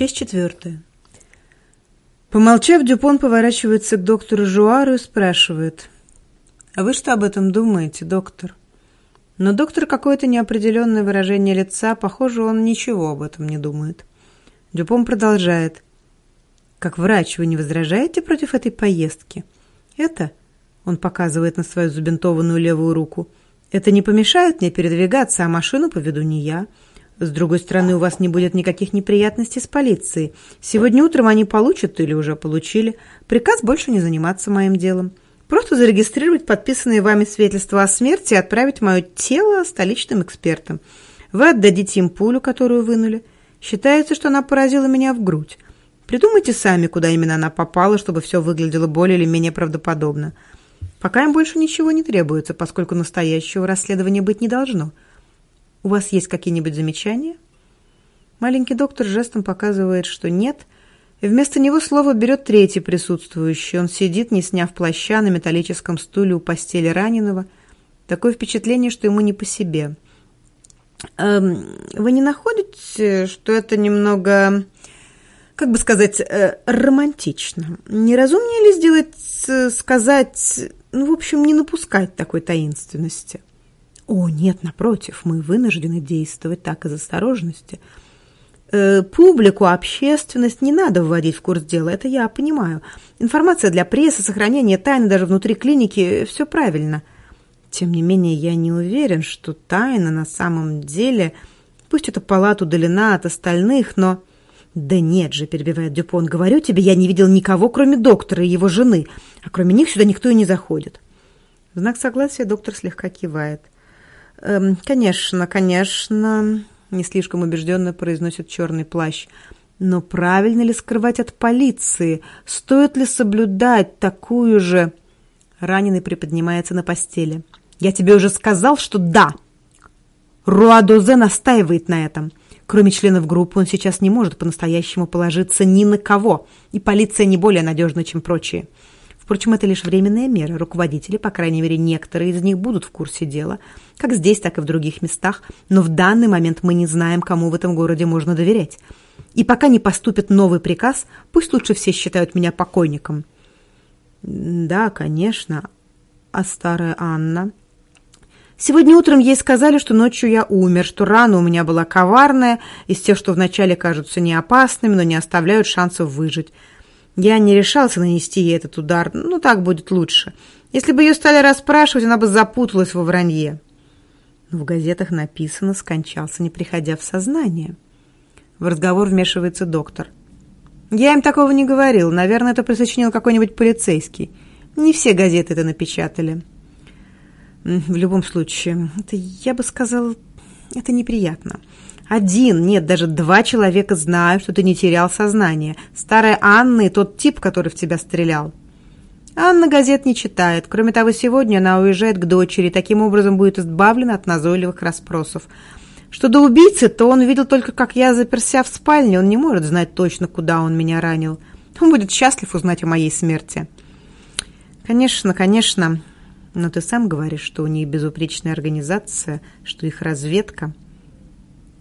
Часть четвертая. Помолчав, Дюпон поворачивается к доктору Жуару и спрашивает. «А вы что об этом думаете, доктор?» Но доктор какое-то неопределенное выражение лица, похоже, он ничего об этом не думает. Дюпон продолжает. «Как врач вы не возражаете против этой поездки? Это...» Он показывает на свою забинтованную левую руку. «Это не помешает мне передвигаться, а машину поведу не я. С другой стороны, у вас не будет никаких неприятностей с полицией. Сегодня утром они получат или уже получили приказ больше не заниматься моим делом. Просто зарегистрировать подписанные вами свидетельства о смерти и отправить мое тело столичным экспертам. Вы отдадите им пулю, которую вынули. Считается, что она поразила меня в грудь. Придумайте сами, куда именно она попала, чтобы все выглядело более или менее правдоподобно. Пока им больше ничего не требуется, поскольку настоящего расследования быть не должно – у вас есть какие-нибудь замечания? Маленький доктор жестом показывает, что нет, и вместо него слово берет третий присутствующий. Он сидит, не сняв плаща, на металлическом стуле у постели раненого. Такое впечатление, что ему не по себе. Эм, вы не находите, что это немного, как бы сказать, э, романтично? Не разумнее ли сделать, э, сказать, ну, в общем, не напускать такой таинственности? О, нет, напротив, мы вынуждены действовать так из осторожности. Э, публику, общественность не надо вводить в курс дела, это я понимаю. Информация для прессы, сохранение тайны даже внутри клиники – все правильно. Тем не менее, я не уверен, что тайна на самом деле, пусть эта палата удалена от остальных, но... «Да нет же», – перебивает Дюпон, – «говорю тебе, я не видел никого, кроме доктора и его жены, а кроме них сюда никто и не заходит». В знак согласия доктор слегка кивает. Эм, «Конечно, конечно», — не слишком убежденно произносит черный плащ. «Но правильно ли скрывать от полиции? Стоит ли соблюдать такую же...» Раненый приподнимается на постели. «Я тебе уже сказал, что да!» Руадозе настаивает на этом. Кроме членов группы он сейчас не может по-настоящему положиться ни на кого, и полиция не более надежна, чем прочие. Впрочем, это лишь временная мера. Руководители, по крайней мере, некоторые из них будут в курсе дела, как здесь, так и в других местах, но в данный момент мы не знаем, кому в этом городе можно доверять. И пока не поступит новый приказ, пусть лучше все считают меня покойником. Да, конечно. А старая Анна? Сегодня утром ей сказали, что ночью я умер, что рана у меня была коварная, из тех, что вначале кажутся не опасными, но не оставляют шансов выжить. Я не решался нанести ей этот удар, ну так будет лучше. Если бы ее стали расспрашивать, она бы запуталась во вранье. Но в газетах написано «скончался, не приходя в сознание». В разговор вмешивается доктор. Я им такого не говорил. Наверное, это присочинил какой-нибудь полицейский. Не все газеты это напечатали. В любом случае, это, я бы сказал, это неприятно. Один, нет, даже два человека знают, что ты не терял сознание. Старая Анна и тот тип, который в тебя стрелял. Анна газет не читает. Кроме того, сегодня она уезжает к дочери, таким образом будет избавлена от назойливых расспросов. Что до убийцы, то он видел только, как я заперся в спальне. Он не может знать точно, куда он меня ранил. Он будет счастлив узнать о моей смерти. Конечно, конечно. Но ты сам говоришь, что у них безупречная организация, что их разведка –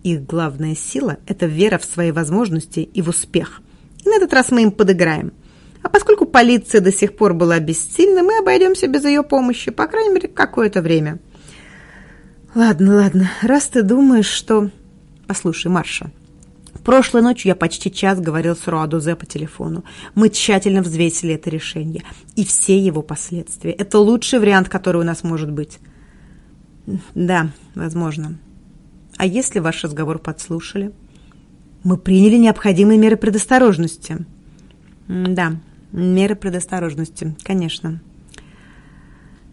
их главная сила – это вера в свои возможности и в успех. И на этот раз мы им подыграем. А поскольку полиция до сих пор была бессильна, мы обойдемся без ее помощи, по крайней мере, какое-то время. Ладно, ладно, раз ты думаешь, что... Послушай, Марша, прошлой ночью я почти час говорил с Руадузе по телефону. Мы тщательно взвесили это решение и все его последствия. Это лучший вариант, который у нас может быть. Да, возможно. А если ваш разговор подслушали? Мы приняли необходимые меры предосторожности. Да, меры предосторожности, конечно.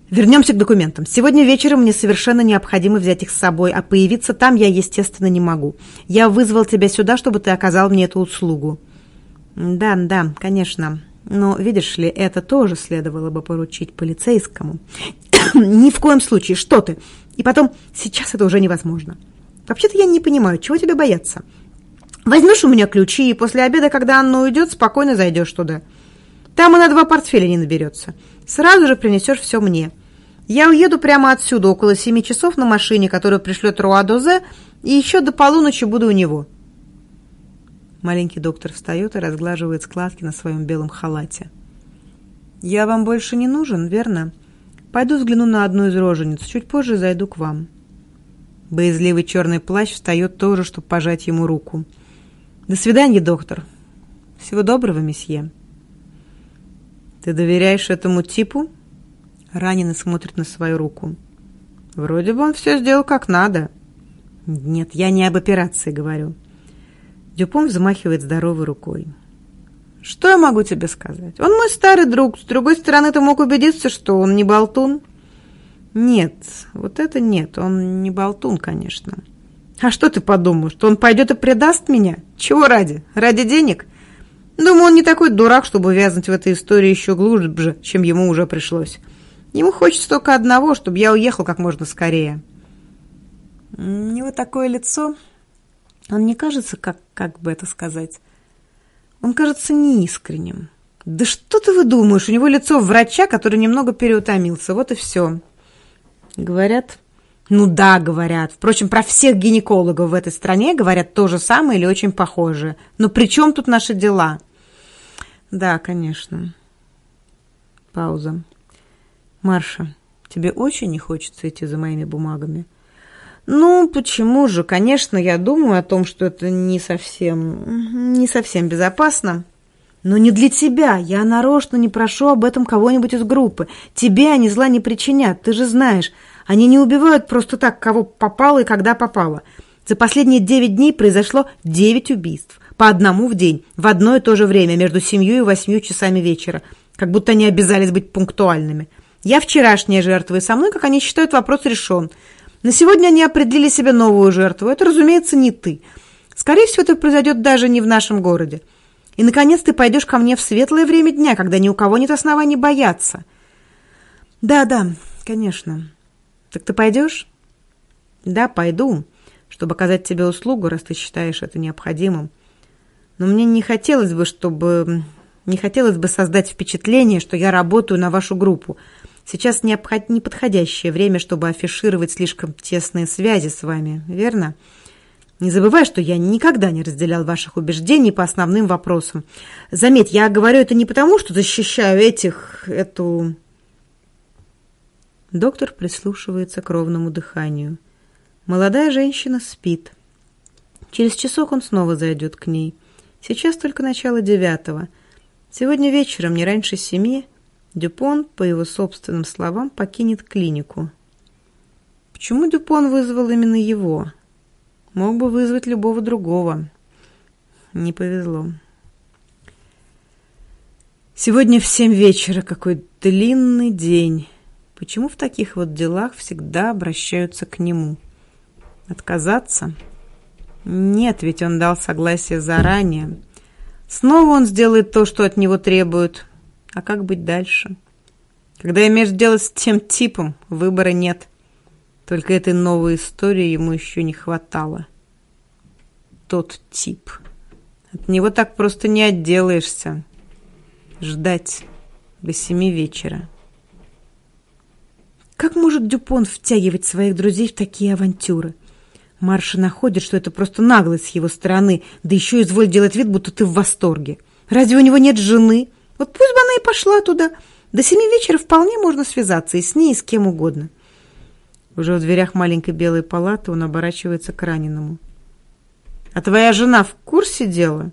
Вернемся к документам. Сегодня вечером мне совершенно необходимо взять их с собой, а появиться там я, естественно, не могу. Я вызвал тебя сюда, чтобы ты оказал мне эту услугу. Да, да, конечно. Но, видишь ли, это тоже следовало бы поручить полицейскому. Ни в коем случае, что ты? И потом, сейчас это уже невозможно. Вообще-то я не понимаю, чего тебе бояться? Возьмешь у меня ключи, и после обеда, когда Анна уйдет, спокойно зайдешь туда. Там и на два портфеля не наберется. Сразу же принесешь все мне. Я уеду прямо отсюда, около семи часов на машине, которую пришлет Руадозе, и еще до полуночи буду у него». Маленький доктор встает и разглаживает складки на своем белом халате. «Я вам больше не нужен, верно? Пойду взгляну на одну из рожениц, чуть позже зайду к вам». Боязливый черный плащ встает тоже, чтобы пожать ему руку. «До свидания, доктор. Всего доброго, месье». «Ты доверяешь этому типу?» Раненый смотрит на свою руку. «Вроде бы он все сделал как надо». «Нет, я не об операции говорю». Дюпон взмахивает здоровой рукой. «Что я могу тебе сказать? Он мой старый друг. С другой стороны, ты мог убедиться, что он не болтун». «Нет, вот это нет. Он не болтун, конечно». «А что ты подумал, что он пойдет и предаст меня? Чего ради? Ради денег?» «Думаю, он не такой дурак, чтобы вязнуть в этой истории еще глубже, чем ему уже пришлось. Ему хочется только одного, чтобы я уехал как можно скорее». У него такое лицо, он не кажется, как, как бы это сказать, он кажется неискренним. Да что ты выдумаешь, у него лицо врача, который немного переутомился, вот и все. Говорят, ну да, говорят. Впрочем, про всех гинекологов в этой стране говорят то же самое или очень похожее. Но при чем тут наши дела? Да, конечно. Пауза. Марша, тебе очень не хочется идти за моими бумагами? Ну, почему же? Конечно, я думаю о том, что это не совсем, не совсем безопасно. Но не для тебя. Я нарочно не прошу об этом кого-нибудь из группы. Тебе они зла не причинят, ты же знаешь. Они не убивают просто так, кого попало и когда попало. За последние девять дней произошло девять убийств. По одному в день, в одно и то же время, между семью и восьмью часами вечера. Как будто они обязались быть пунктуальными. Я вчерашняя жертва, и со мной, как они считают, вопрос решен. На сегодня они определили себе новую жертву. Это, разумеется, не ты. Скорее всего, это произойдет даже не в нашем городе. И, наконец, ты пойдешь ко мне в светлое время дня, когда ни у кого нет оснований бояться. Да, да, конечно. Так ты пойдешь? Да, пойду, чтобы оказать тебе услугу, раз ты считаешь это необходимым. Но мне не хотелось бы, чтобы... Не хотелось бы создать впечатление, что я работаю на вашу группу. Сейчас неподходящее время, чтобы афишировать слишком тесные связи с вами, верно? Не забывай, что я никогда не разделял ваших убеждений по основным вопросам. Заметь, я говорю это не потому, что защищаю этих, эту... Доктор прислушивается к ровному дыханию. Молодая женщина спит. Через часок он снова зайдет к ней. Сейчас только начало девятого. Сегодня вечером, не раньше семи, Дюпон, по его собственным словам, покинет клинику. Почему Дюпон вызвал именно его? Мог бы вызвать любого другого. Не повезло. Сегодня в семь вечера. Какой длинный день. Почему в таких вот делах всегда обращаются к нему? Отказаться? Нет, ведь он дал согласие заранее. Снова он сделает то, что от него требуют. А как быть дальше? Когда имеешь дело с тем типом, выбора нет. Только этой новой истории ему еще не хватало. Тот тип. От него так просто не отделаешься. Ждать до семи вечера. Как может Дюпон втягивать своих друзей в такие авантюры? Марша находит, что это просто наглость с его стороны, да еще изволь делать вид, будто ты в восторге. Разве у него нет жены? Вот пусть бы она и пошла туда. До семи вечера вполне можно связаться и с ней, и с кем угодно. Уже в дверях маленькой белой палаты он оборачивается к раненому. «А твоя жена в курсе дела?»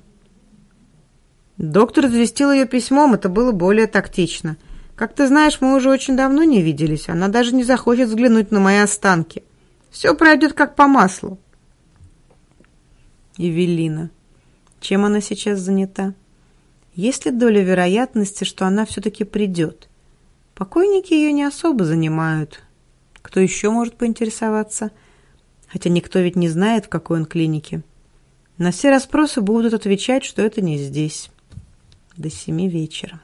Доктор известил ее письмом, это было более тактично. «Как ты знаешь, мы уже очень давно не виделись. Она даже не захочет взглянуть на мои останки. Все пройдет как по маслу». Евелина. Чем она сейчас занята? Есть ли доля вероятности, что она все-таки придет? Покойники ее не особо занимают. Кто еще может поинтересоваться? Хотя никто ведь не знает, в какой он клинике. На все расспросы будут отвечать, что это не здесь. До семи вечера.